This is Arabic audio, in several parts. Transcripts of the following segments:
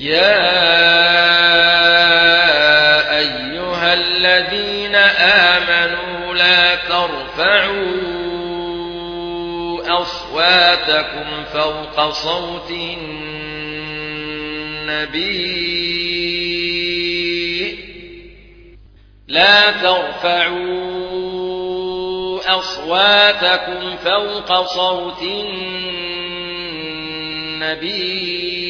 يا أيها الذين آمنوا لا ترفعوا أصواتكم فوق صوت النبي لا ترفعوا أصواتكم فوق صوت النبي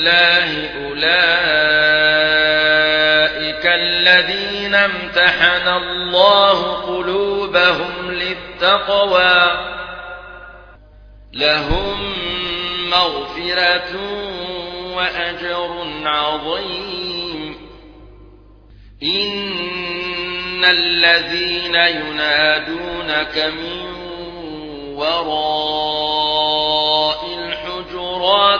الله أولئك الذين امتحن الله قلوبهم للتقوى. لهم مغفرة وأجر عظيم. إن الذين ينادونك من وراء الحجرات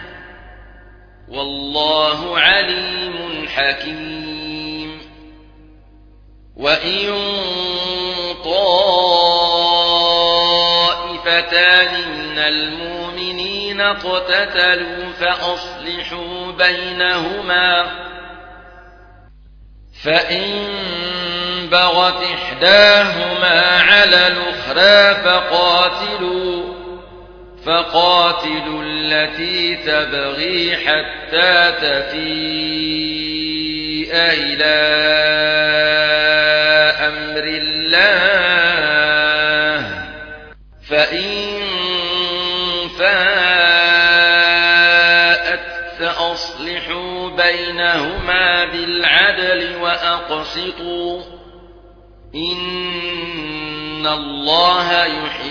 والله عليم حكيم. وإن طائفتان من المؤمنين اقتتلوا فأصلحوا بينهما فإن بغت إحداهما على الأخرى فقاتلوا فقاتلوا التي تبغي حتى تفيء إلى أمر الله. فإن فاءت فأصلحوا بينهما بالعدل وأقسطوا. إن الله يحب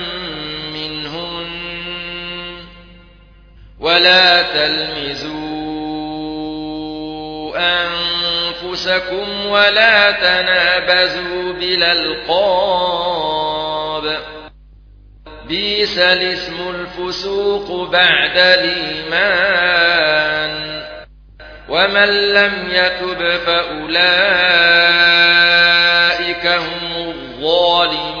تلمزوا أنفسكم ولا تنابزوا بالألقاب. بيس الاسم الفسوق بعد الإيمان. ومن لم يتب فأولئك هم الظالمون.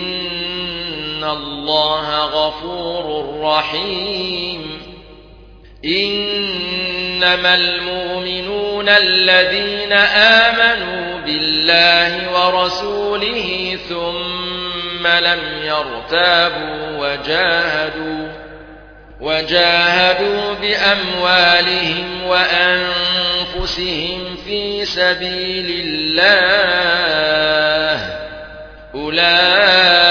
الله غفور رحيم. إنما المؤمنون الذين آمنوا بالله ورسوله ثم لم يرتابوا وجاهدوا وجاهدوا بأموالهم وأنفسهم في سبيل الله. أولئك